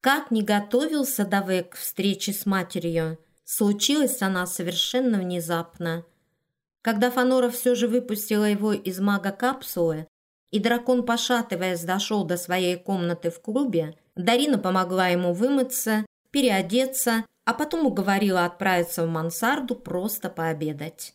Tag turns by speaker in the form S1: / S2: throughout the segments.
S1: Как не готовился Давек к встрече с матерью, случилась она совершенно внезапно. Когда Фанора все же выпустила его из мага-капсулы, и дракон, пошатываясь, дошел до своей комнаты в клубе, Дарина помогла ему вымыться, переодеться, а потом уговорила отправиться в мансарду просто пообедать.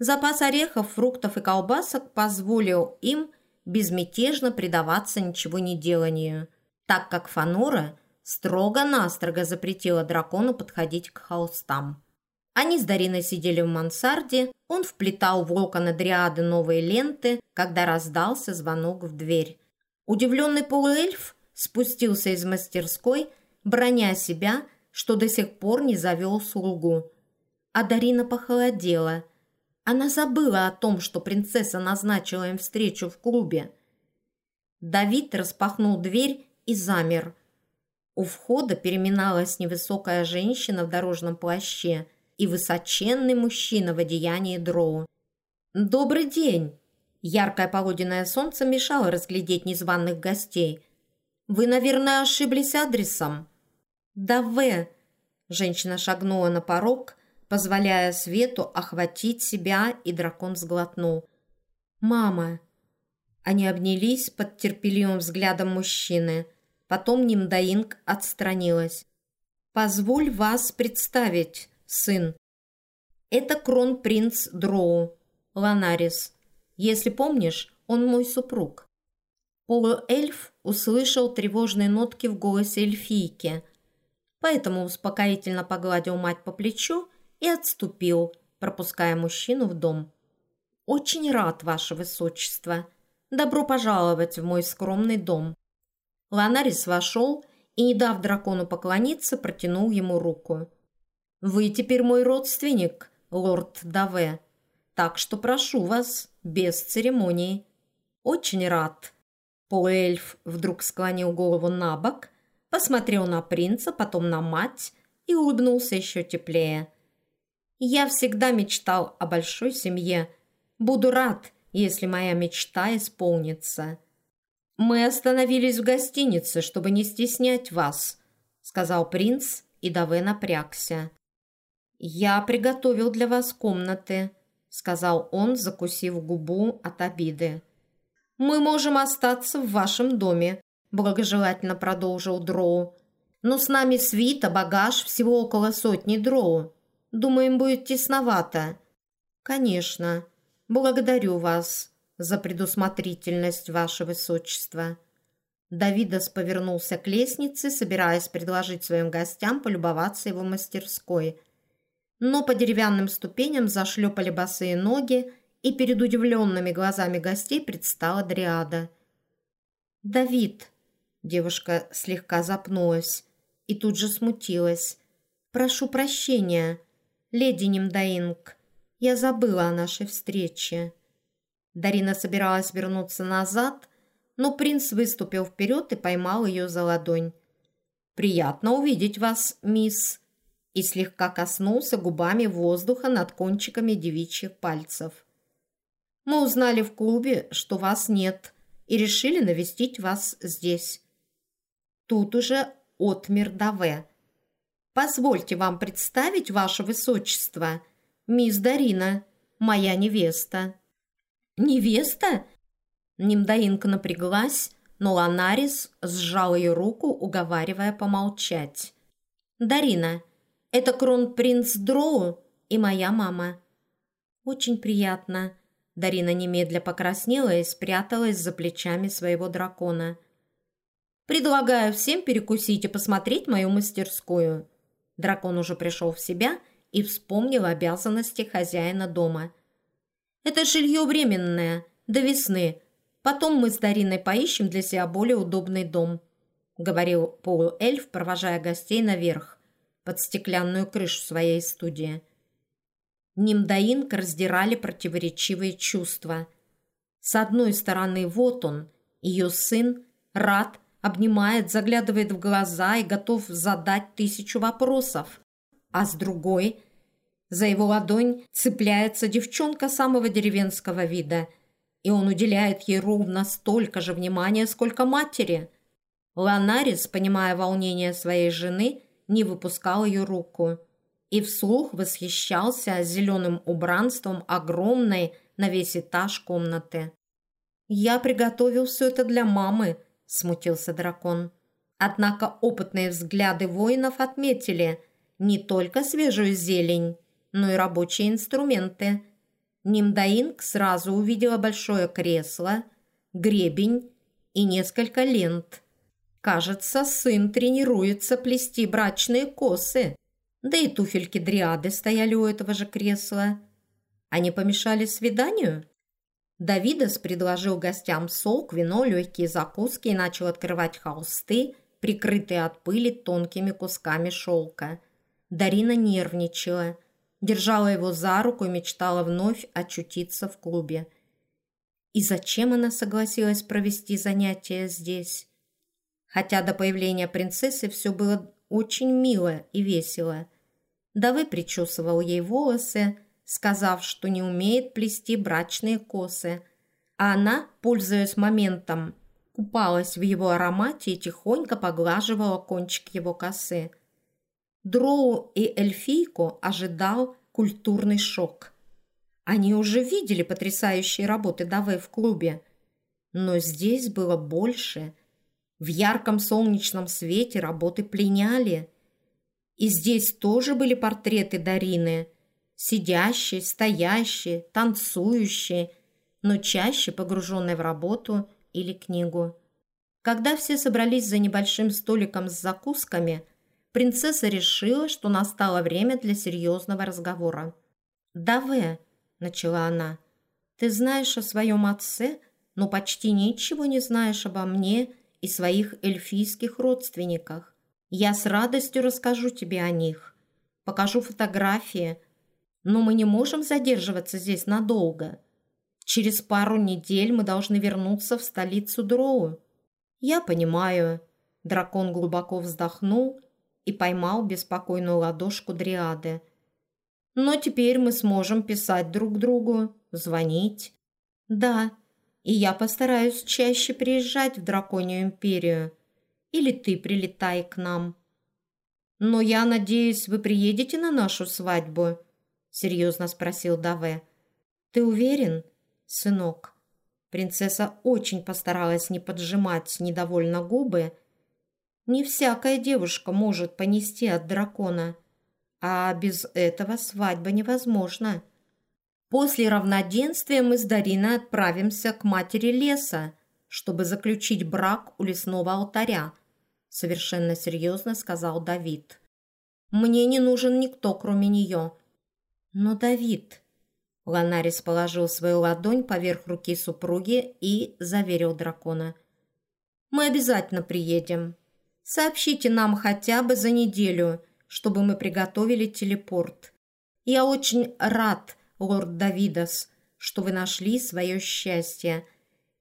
S1: Запас орехов, фруктов и колбасок позволил им безмятежно предаваться ничего не деланию, так как Фанора строго-настрого запретила дракону подходить к холстам. Они с Дариной сидели в мансарде, он вплетал в локоны дриады новые ленты, когда раздался звонок в дверь. Удивленный полуэльф спустился из мастерской, броня себя, что до сих пор не завел слугу. А Дарина похолодела. Она забыла о том, что принцесса назначила им встречу в клубе. Давид распахнул дверь и замер. У входа переминалась невысокая женщина в дорожном плаще – и высоченный мужчина в одеянии дроу. «Добрый день!» Яркое полуденное солнце мешало разглядеть незваных гостей. «Вы, наверное, ошиблись адресом?» «Да вы!» Женщина шагнула на порог, позволяя свету охватить себя, и дракон сглотнул. «Мама!» Они обнялись под терпеливым взглядом мужчины. Потом Нимдаинг отстранилась. «Позволь вас представить сын. Это кронпринц Дроу, Ланарис. Если помнишь, он мой супруг. Полуэльф услышал тревожные нотки в голосе эльфийки, поэтому успокоительно погладил мать по плечу и отступил, пропуская мужчину в дом. «Очень рад, ваше высочество. Добро пожаловать в мой скромный дом». Ланарис вошел и, не дав дракону поклониться, протянул ему руку. Вы теперь мой родственник, лорд Даве, так что прошу вас, без церемоний. Очень рад». Полуэльф вдруг склонил голову на бок, посмотрел на принца, потом на мать и улыбнулся еще теплее. «Я всегда мечтал о большой семье. Буду рад, если моя мечта исполнится». «Мы остановились в гостинице, чтобы не стеснять вас», — сказал принц, и Даве напрягся. «Я приготовил для вас комнаты», — сказал он, закусив губу от обиды. «Мы можем остаться в вашем доме», — благожелательно продолжил Дроу. «Но с нами свита, багаж, всего около сотни Дроу. Думаем, будет тесновато». «Конечно. Благодарю вас за предусмотрительность, ваше высочество». Давидос повернулся к лестнице, собираясь предложить своим гостям полюбоваться его мастерской — но по деревянным ступеням зашлепали босые ноги, и перед удивленными глазами гостей предстала Дриада. «Давид!» – девушка слегка запнулась и тут же смутилась. «Прошу прощения, леди Нимдаинг, я забыла о нашей встрече». Дарина собиралась вернуться назад, но принц выступил вперед и поймал ее за ладонь. «Приятно увидеть вас, мисс», и слегка коснулся губами воздуха над кончиками девичьих пальцев. «Мы узнали в клубе, что вас нет, и решили навестить вас здесь». Тут уже отмер Даве. «Позвольте вам представить, ваше высочество, мисс Дарина, моя невеста». «Невеста?» Нимдаинка напряглась, но Ланарис сжал ее руку, уговаривая помолчать. «Дарина, это кронпринц Дроу и моя мама». «Очень приятно». Дарина немедля покраснела и спряталась за плечами своего дракона. «Предлагаю всем перекусить и посмотреть мою мастерскую». Дракон уже пришел в себя и вспомнил обязанности хозяина дома. «Это жилье временное, до весны. Потом мы с Дариной поищем для себя более удобный дом», — говорил полуэльф, провожая гостей наверх под стеклянную крышу своей студии. Нимдаинг раздирали противоречивые чувства. С одной стороны, вот он, ее сын, рад, обнимает, заглядывает в глаза и готов задать тысячу вопросов. А с другой, за его ладонь цепляется девчонка самого деревенского вида, и он уделяет ей ровно столько же внимания, сколько матери – Ланарис, понимая волнение своей жены, не выпускал ее руку и вслух восхищался зеленым убранством огромной на весь этаж комнаты. «Я приготовил все это для мамы», – смутился дракон. Однако опытные взгляды воинов отметили не только свежую зелень, но и рабочие инструменты. Нимдаинг сразу увидела большое кресло, гребень и несколько лент. Кажется, сын тренируется плести брачные косы. Да и туфельки дриады стояли у этого же кресла. Они помешали свиданию? Давидос предложил гостям сок, вино, легкие закуски и начал открывать холсты, прикрытые от пыли тонкими кусками шелка. Дарина нервничала, держала его за руку и мечтала вновь очутиться в клубе. И зачем она согласилась провести занятия здесь? Хотя до появления принцессы все было очень мило и весело. Давы причесывал ей волосы, сказав, что не умеет плести брачные косы, а она, пользуясь моментом, купалась в его аромате и тихонько поглаживала кончик его косы. Дроу и эльфийку ожидал культурный шок. Они уже видели потрясающие работы Даве в клубе, но здесь было больше. В ярком солнечном свете работы пленяли. И здесь тоже были портреты Дарины – сидящий, стоящий, танцующий, но чаще погруженный в работу или книгу. Когда все собрались за небольшим столиком с закусками, принцесса решила, что настало время для серьезного разговора. «Даве», — начала она, — «ты знаешь о своем отце, но почти ничего не знаешь обо мне и своих эльфийских родственниках. Я с радостью расскажу тебе о них, покажу фотографии, но мы не можем задерживаться здесь надолго. Через пару недель мы должны вернуться в столицу Дроу. Я понимаю. Дракон глубоко вздохнул и поймал беспокойную ладошку Дриады. Но теперь мы сможем писать друг другу, звонить. Да, и я постараюсь чаще приезжать в Драконью Империю. Или ты прилетай к нам. Но я надеюсь, вы приедете на нашу свадьбу серьезно спросил Даве. «Ты уверен, сынок?» Принцесса очень постаралась не поджимать недовольно губы. «Не всякая девушка может понести от дракона, а без этого свадьба невозможна. После равноденствия мы с Дариной отправимся к матери леса, чтобы заключить брак у лесного алтаря», совершенно серьезно сказал Давид. «Мне не нужен никто, кроме нее». «Но, Давид...» Ланарис положил свою ладонь поверх руки супруги и заверил дракона. «Мы обязательно приедем. Сообщите нам хотя бы за неделю, чтобы мы приготовили телепорт. Я очень рад, лорд Давидос, что вы нашли свое счастье.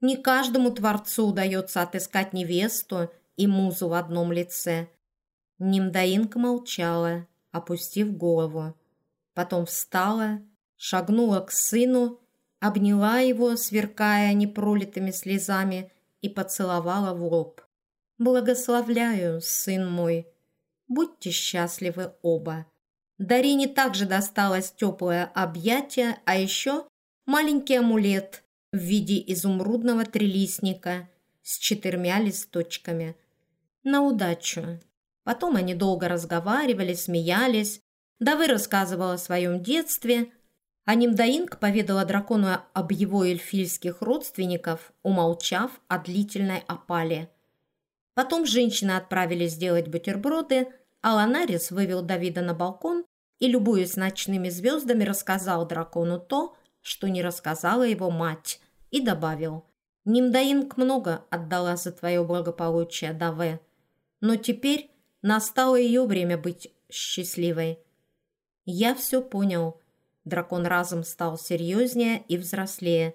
S1: Не каждому творцу удается отыскать невесту и музу в одном лице». Нимдаинка молчала, опустив голову. Потом встала, шагнула к сыну, обняла его, сверкая непролитыми слезами, и поцеловала в лоб. «Благословляю, сын мой! Будьте счастливы оба!» Дарине также досталось теплое объятие, а еще маленький амулет в виде изумрудного трилистника с четырьмя листочками. На удачу. Потом они долго разговаривали, смеялись, Давы рассказывала о своем детстве, а Нимдаинг поведала дракону об его эльфийских родственников, умолчав о длительной опале. Потом женщины отправились делать бутерброды, а Ланарис вывел Давида на балкон и, любуясь ночными звездами, рассказал дракону то, что не рассказала его мать, и добавил «Нимдаинг много отдала за твое благополучие, Даве, но теперь настало ее время быть счастливой». «Я все понял». Дракон разом стал серьезнее и взрослее.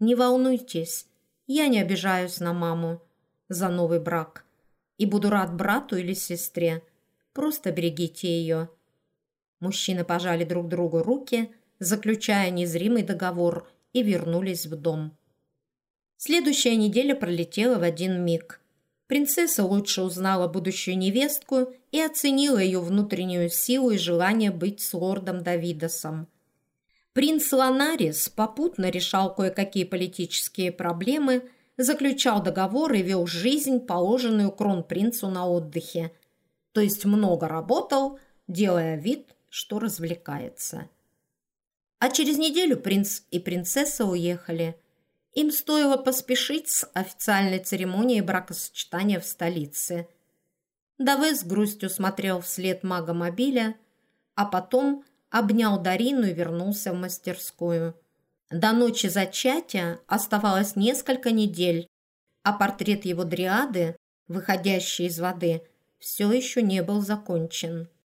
S1: «Не волнуйтесь, я не обижаюсь на маму за новый брак и буду рад брату или сестре. Просто берегите ее». Мужчины пожали друг другу руки, заключая незримый договор, и вернулись в дом. Следующая неделя пролетела в один миг. Принцесса лучше узнала будущую невестку и оценила ее внутреннюю силу и желание быть с лордом Давидосом. Принц Ланарис попутно решал кое-какие политические проблемы, заключал договоры и вел жизнь, положенную кронпринцу на отдыхе, то есть много работал, делая вид, что развлекается. А через неделю принц и принцесса уехали – им стоило поспешить с официальной церемонией бракосочетания в столице. Даве с грустью смотрел вслед мага мобиля, а потом обнял Дарину и вернулся в мастерскую. До ночи зачатия оставалось несколько недель, а портрет его дриады, выходящий из воды, все еще не был закончен.